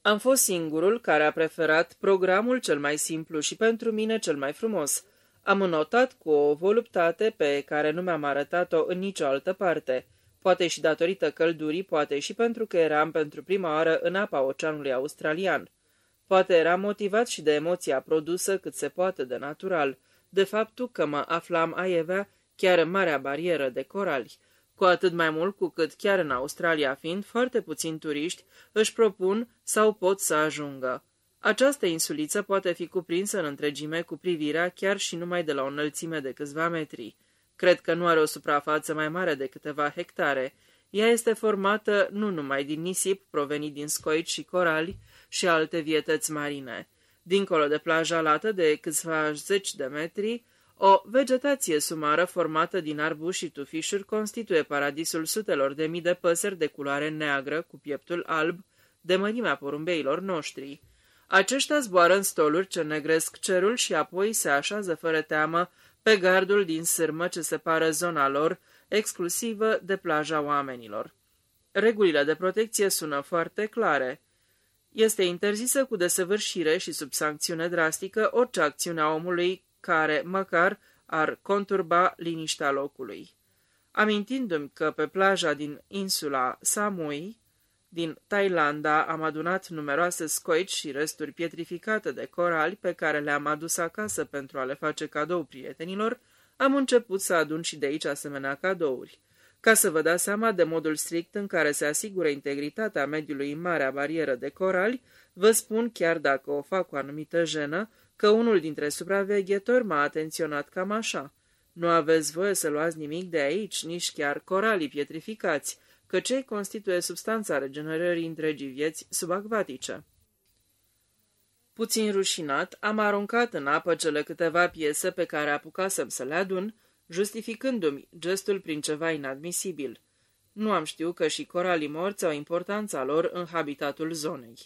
Am fost singurul care a preferat programul cel mai simplu și pentru mine cel mai frumos. Am înotat cu o voluptate pe care nu mi-am arătat-o în nicio altă parte. Poate și datorită căldurii, poate și pentru că eram pentru prima oară în apa oceanului australian. Poate era motivat și de emoția produsă cât se poate de natural, de faptul că mă aflam aievea chiar în marea barieră de corali cu atât mai mult cu cât chiar în Australia fiind foarte puțini turiști își propun sau pot să ajungă. Această insuliță poate fi cuprinsă în întregime cu privirea chiar și numai de la o înălțime de câțiva metri. Cred că nu are o suprafață mai mare de câteva hectare. Ea este formată nu numai din nisip provenit din scoici și corali și alte vietăți marine. Dincolo de plaja lată de câțiva zeci de metri, o vegetație sumară formată din arbuși și tufișuri constituie paradisul sutelor de mii de păsări de culoare neagră cu pieptul alb, de mărimea porumbeilor noștri. Aceștia zboară în stoluri ce negresc cerul și apoi se așează fără teamă pe gardul din sârmă ce separă zona lor, exclusivă de plaja oamenilor. Regulile de protecție sună foarte clare. Este interzisă cu desăvârșire și sub sancțiune drastică orice acțiune a omului care, măcar, ar conturba liniștea locului. Amintindu-mi că pe plaja din insula Samui, din Thailanda, am adunat numeroase scoici și resturi pietrificate de corali pe care le-am adus acasă pentru a le face cadou prietenilor, am început să adun și de aici asemenea cadouri. Ca să vă dați seama de modul strict în care se asigură integritatea mediului în marea barieră de corali, vă spun, chiar dacă o fac cu anumită jenă, că unul dintre supraveghetori m-a atenționat cam așa. Nu aveți voie să luați nimic de aici, nici chiar coralii pietrificați, că cei constituie substanța regenerării întregii vieți subacvatice. Puțin rușinat, am aruncat în apă cele câteva piese pe care apucasem să le adun, justificându-mi gestul prin ceva inadmisibil. Nu am știut că și coralii morți au importanța lor în habitatul zonei.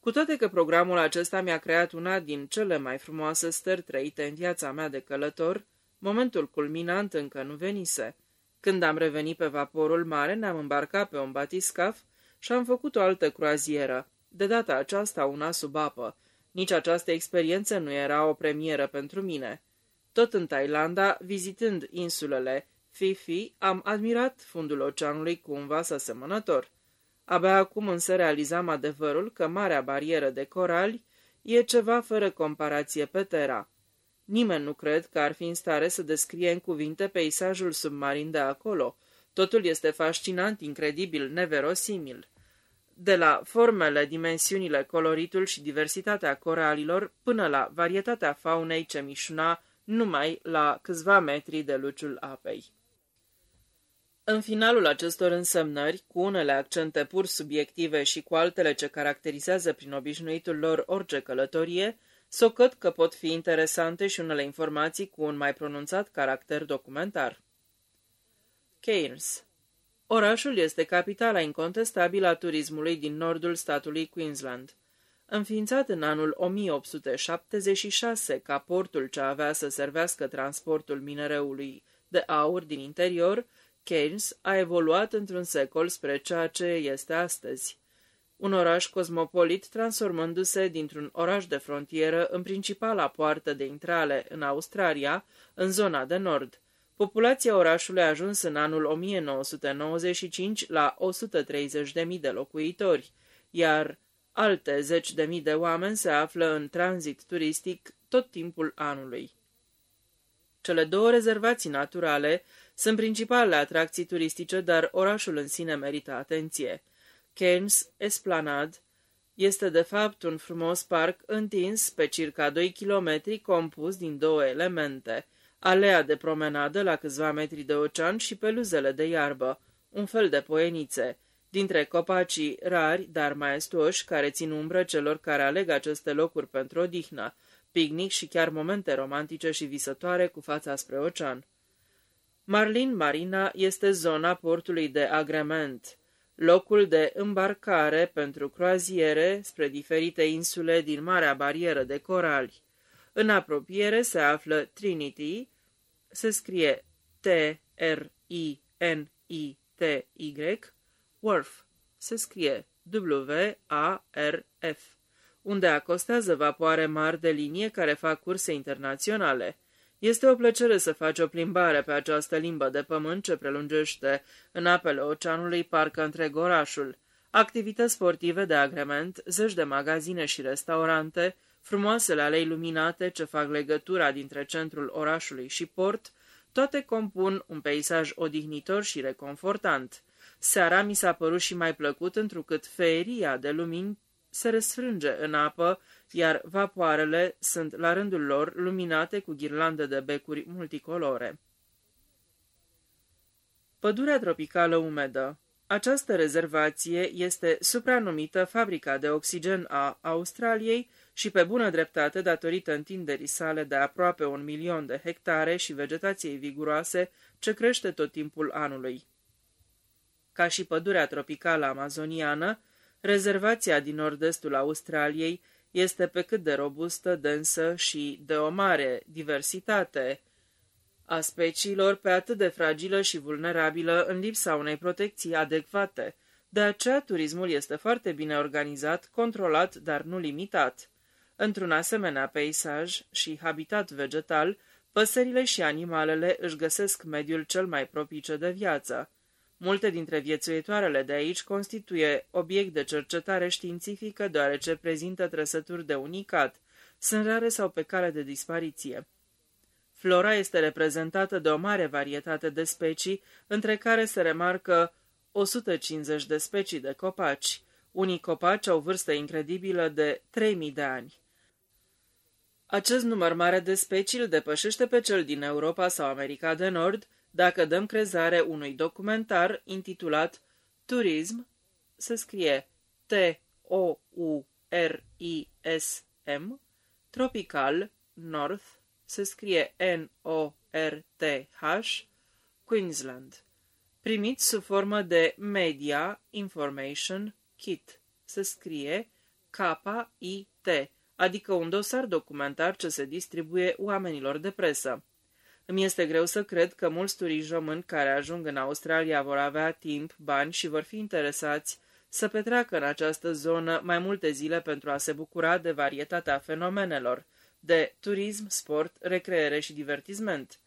Cu toate că programul acesta mi-a creat una din cele mai frumoase stări trăite în viața mea de călător, momentul culminant încă nu venise. Când am revenit pe vaporul mare, ne-am îmbarcat pe un batiscaf și am făcut o altă croazieră, de data aceasta una sub apă. Nici această experiență nu era o premieră pentru mine. Tot în Thailanda, vizitând insulele Fifi, am admirat fundul oceanului cu un vas asemănător. Abia acum însă realizam adevărul că marea barieră de corali e ceva fără comparație pe Terra. Nimeni nu cred că ar fi în stare să descrie în cuvinte peisajul submarin de acolo. Totul este fascinant, incredibil, neverosimil. De la formele, dimensiunile, coloritul și diversitatea coralilor, până la varietatea faunei ce mișuna numai la câțiva metri de luciul apei. În finalul acestor însemnări, cu unele accente pur subiective și cu altele ce caracterizează prin obișnuitul lor orice călătorie, socăt că pot fi interesante și unele informații cu un mai pronunțat caracter documentar. Cairns Orașul este capitala incontestabilă a turismului din nordul statului Queensland. Înființat în anul 1876 ca portul ce avea să servească transportul minereului de aur din interior, Keynes a evoluat într-un secol spre ceea ce este astăzi. Un oraș cosmopolit transformându-se dintr-un oraș de frontieră în principala poartă de intrare în Australia, în zona de nord. Populația orașului a ajuns în anul 1995 la 130.000 de locuitori, iar Alte zeci de mii de oameni se află în tranzit turistic tot timpul anului. Cele două rezervații naturale sunt principalele atracții turistice, dar orașul în sine merită atenție. Keynes Esplanade este de fapt un frumos parc întins pe circa 2 km compus din două elemente, alea de promenadă la câțiva metri de ocean și peluzele de iarbă, un fel de poenițe, dintre copacii rari, dar maestuoși, care țin umbră celor care aleg aceste locuri pentru odihnă, picnic și chiar momente romantice și visătoare cu fața spre ocean. Marlin Marina este zona portului de agrement, locul de îmbarcare pentru croaziere spre diferite insule din Marea Barieră de Corali. În apropiere se află Trinity, se scrie T-R-I-N-I-T-Y, Wharf, se scrie W-A-R-F, unde acostează vapoare mari de linie care fac curse internaționale. Este o plăcere să faci o plimbare pe această limbă de pământ ce prelungește în apele oceanului parcă întreg orașul. Activități sportive de agrement, zeci de magazine și restaurante, frumoasele alei luminate ce fac legătura dintre centrul orașului și port, toate compun un peisaj odihnitor și reconfortant. Seara mi s-a părut și mai plăcut întrucât feria de lumini se răsfrânge în apă, iar vapoarele sunt la rândul lor luminate cu ghirlande de becuri multicolore. Pădurea tropicală umedă Această rezervație este supranumită Fabrica de Oxigen a Australiei și pe bună dreptate datorită întinderii sale de aproape un milion de hectare și vegetației viguroase ce crește tot timpul anului. Ca și pădurea tropicală amazoniană, rezervația din nord-estul Australiei este pe cât de robustă, densă și de o mare diversitate a speciilor pe atât de fragilă și vulnerabilă în lipsa unei protecții adecvate. De aceea, turismul este foarte bine organizat, controlat, dar nu limitat. Într-un asemenea peisaj și habitat vegetal, păsările și animalele își găsesc mediul cel mai propice de viață. Multe dintre viețuitoarele de aici constituie obiect de cercetare științifică deoarece prezintă trăsături de unicat, sunt rare sau pe cale de dispariție. Flora este reprezentată de o mare varietate de specii, între care se remarcă 150 de specii de copaci. Unii copaci au vârstă incredibilă de 3000 de ani. Acest număr mare de specii îl depășește pe cel din Europa sau America de Nord, dacă dăm crezare unui documentar intitulat Turism, se scrie T-O-U-R-I-S-M, Tropical North, se scrie N-O-R-T-H, Queensland, primit sub formă de Media Information Kit, se scrie K-I-T, adică un dosar documentar ce se distribuie oamenilor de presă. Îmi este greu să cred că mulți turiști români care ajung în Australia vor avea timp, bani și vor fi interesați să petreacă în această zonă mai multe zile pentru a se bucura de varietatea fenomenelor, de turism, sport, recreere și divertisment.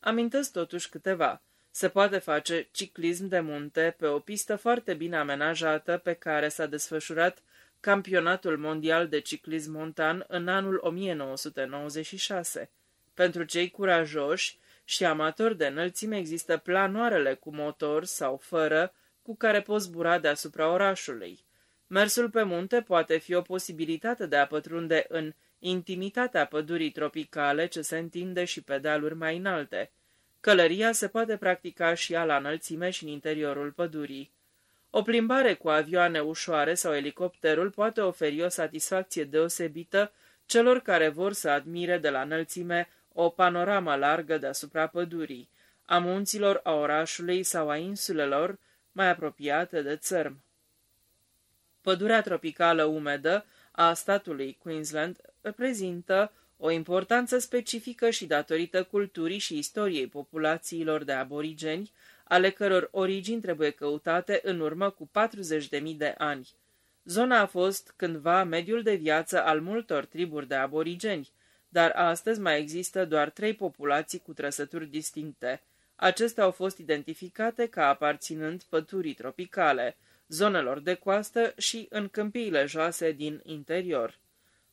Amintesc totuși câteva. Se poate face ciclism de munte pe o pistă foarte bine amenajată pe care s-a desfășurat campionatul mondial de ciclism montan în anul 1996. Pentru cei curajoși și amatori de înălțime există planoarele cu motor sau fără, cu care poți zbura deasupra orașului. Mersul pe munte poate fi o posibilitate de a pătrunde în intimitatea pădurii tropicale ce se întinde și pe dealuri mai înalte. Călăria se poate practica și ea la înălțime și în interiorul pădurii. O plimbare cu avioane ușoare sau elicopterul poate oferi o satisfacție deosebită celor care vor să admire de la înălțime o panoramă largă deasupra pădurii, a munților, a orașului sau a insulelor mai apropiate de țărm. Pădurea tropicală umedă a statului Queensland reprezintă o importanță specifică și datorită culturii și istoriei populațiilor de aborigeni, ale căror origini trebuie căutate în urmă cu 40.000 de ani. Zona a fost cândva mediul de viață al multor triburi de aborigeni, dar astăzi mai există doar trei populații cu trăsături distincte. Acestea au fost identificate ca aparținând păturii tropicale. zonelor de coastă și în câmpiile joase din interior.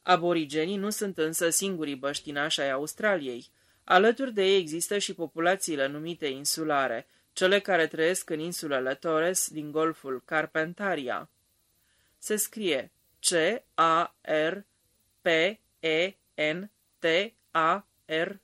Aborigenii nu sunt însă singurii băștinași ai Australiei. Alături de ei există și populațiile numite insulare, cele care trăiesc în insulele Torres din golful Carpentaria. Se scrie C-A-R-P-E-N-T-A-R-I-A,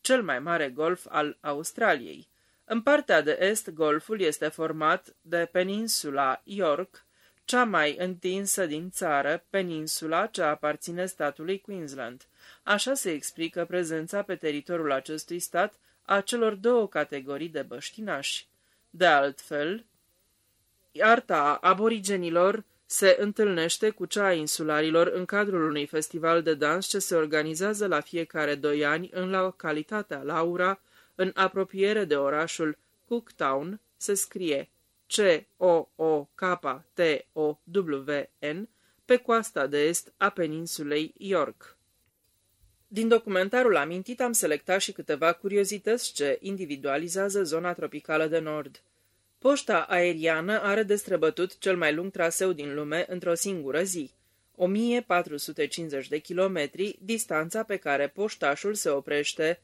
cel mai mare golf al Australiei. În partea de est, golful este format de peninsula York, cea mai întinsă din țară, peninsula ce aparține statului Queensland. Așa se explică prezența pe teritoriul acestui stat a celor două categorii de băștinași. De altfel, arta aborigenilor se întâlnește cu cea a insularilor în cadrul unui festival de dans ce se organizează la fiecare doi ani în localitatea Laura, în apropiere de orașul Cooktown, se scrie C-O-O-K-T-O-W-N, pe coasta de est a peninsulei York. Din documentarul amintit am selectat și câteva curiozități ce individualizează zona tropicală de nord. Poșta aeriană are de străbătut cel mai lung traseu din lume într-o singură zi, 1450 de kilometri, distanța pe care poștașul se oprește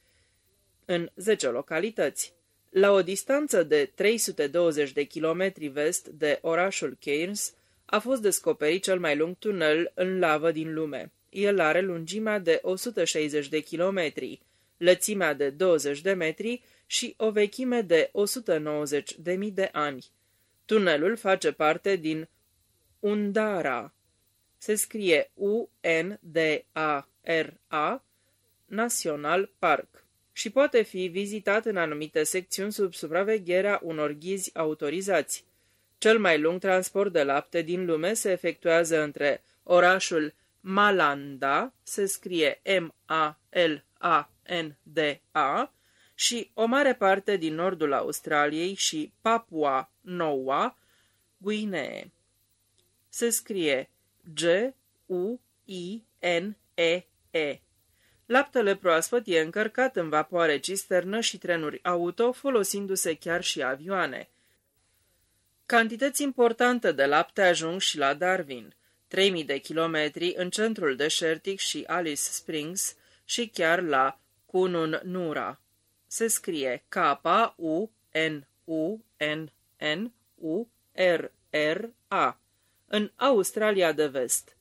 în 10 localități. La o distanță de 320 de kilometri vest de orașul Cairns, a fost descoperit cel mai lung tunel în lavă din lume. El are lungimea de 160 de kilometri, lățimea de 20 de metri și o vechime de 190 de mii de ani. Tunelul face parte din Undara. Se scrie U-N-D-A-R-A, National Park și poate fi vizitat în anumite secțiuni sub supravegherea unor ghizi autorizați. Cel mai lung transport de lapte din lume se efectuează între orașul Malanda, se scrie M-A-L-A-N-D-A, și o mare parte din nordul Australiei și Papua Noua, Guinee. Se scrie G-U-I-N-E-E. Laptele proaspăt e încărcat în vapoare cisternă și trenuri auto, folosindu-se chiar și avioane. Cantități importante de lapte ajung și la Darwin, 3000 de kilometri în centrul deșertic și Alice Springs și chiar la Kunun Nura. Se scrie K-U-N-U-N-N-U-R-R-A în Australia de Vest.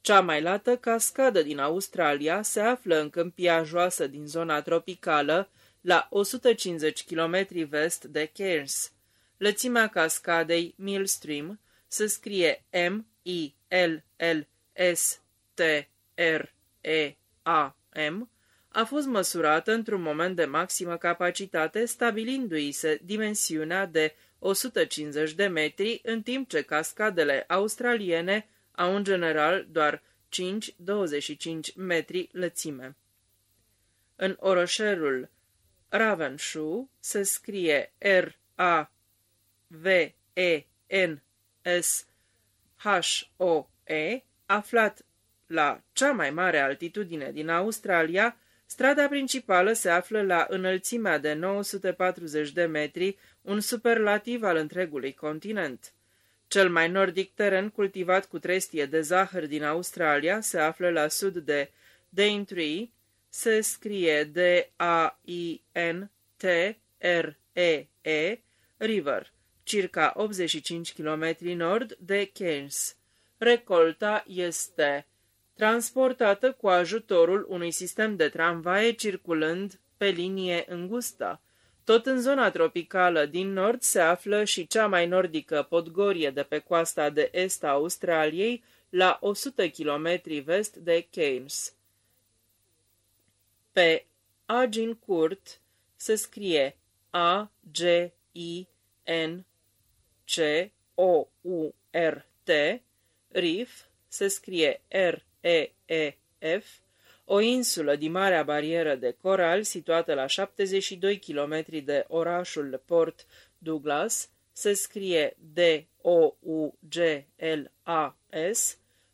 Cea mai lată cascadă din Australia se află în câmpia joasă din zona tropicală, la 150 km vest de Cairns. Lățimea cascadei Millstream se scrie M-I-L-L-S-T-R-E-A-M, a fost măsurată într-un moment de maximă capacitate, stabilindui se dimensiunea de 150 de metri, în timp ce cascadele australiene au în general doar 5-25 metri lățime. În orășelul Ravenshoe se scrie R-A-V-E-N-S-H-O-E, aflat la cea mai mare altitudine din Australia, strada principală se află la înălțimea de 940 de metri, un superlativ al întregului continent. Cel mai nordic teren cultivat cu trestie de zahăr din Australia se află la sud de Daintree, se scrie D-A-I-N-T-R-E-E, River, circa 85 km nord de Cairns. Recolta este transportată cu ajutorul unui sistem de tramvaie circulând pe linie îngustă. Tot în zona tropicală din nord se află și cea mai nordică podgorie de pe coasta de est a Australiei, la 100 km vest de Cairns. Pe Agincourt se scrie A-G-I-N-C-O-U-R-T, Reef se scrie R-E-E-F, o insulă din Marea Barieră de Coral, situată la 72 km de orașul Port Douglas, se scrie D-O-U-G-L-A-S,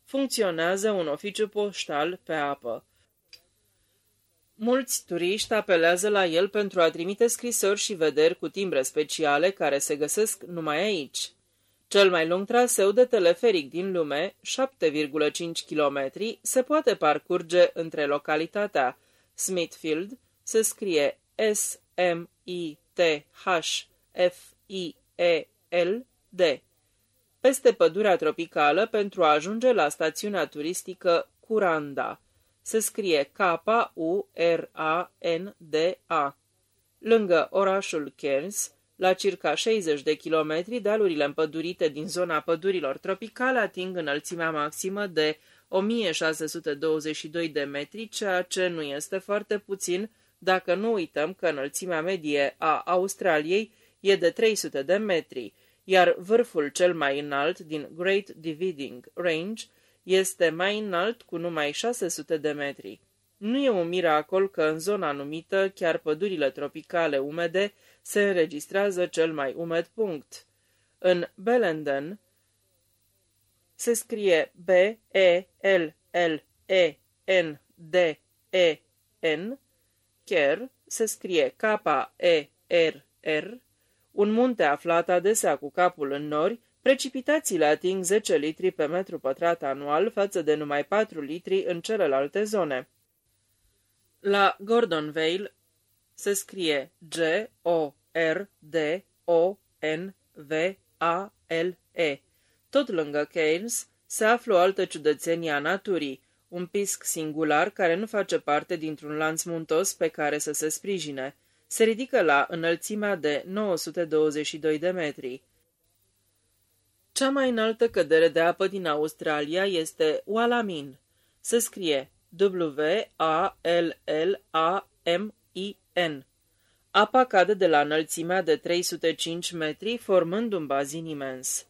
funcționează un oficiu poștal pe apă. Mulți turiști apelează la el pentru a trimite scrisori și vederi cu timbre speciale care se găsesc numai aici. Cel mai lung traseu de teleferic din lume, 7,5 km, se poate parcurge între localitatea Smithfield, se scrie S-M-I-T-H-F-I-E-L-D, peste pădurea tropicală pentru a ajunge la stațiunea turistică Curanda, se scrie K-U-R-A-N-D-A, lângă orașul Cairns, la circa 60 de kilometri, dealurile împădurite din zona pădurilor tropicale ating înălțimea maximă de 1622 de metri, ceea ce nu este foarte puțin dacă nu uităm că înălțimea medie a Australiei e de 300 de metri, iar vârful cel mai înalt din Great Dividing Range este mai înalt cu numai 600 de metri. Nu e un miracol că în zona numită chiar pădurile tropicale umede se înregistrează cel mai umed punct. În Belenden se scrie B-E-L-L-E-N-D-E-N, Ker se scrie K-E-R-R, un munte aflat adesea cu capul în nori, precipitațiile ating 10 litri pe metru pătrat anual față de numai 4 litri în celelalte zone. La Gordonvale se scrie G-O-R-D-O-N-V-A-L-E. Tot lângă Keynes se află o altă ciudățenie a naturii, un pisc singular care nu face parte dintr-un lanț muntos pe care să se sprijine. Se ridică la înălțimea de 922 de metri. Cea mai înaltă cădere de apă din Australia este Walamin. Se scrie W-A-L-L-A-M-I-N. Apa cade de la înălțimea de 305 metri, formând un bazin imens.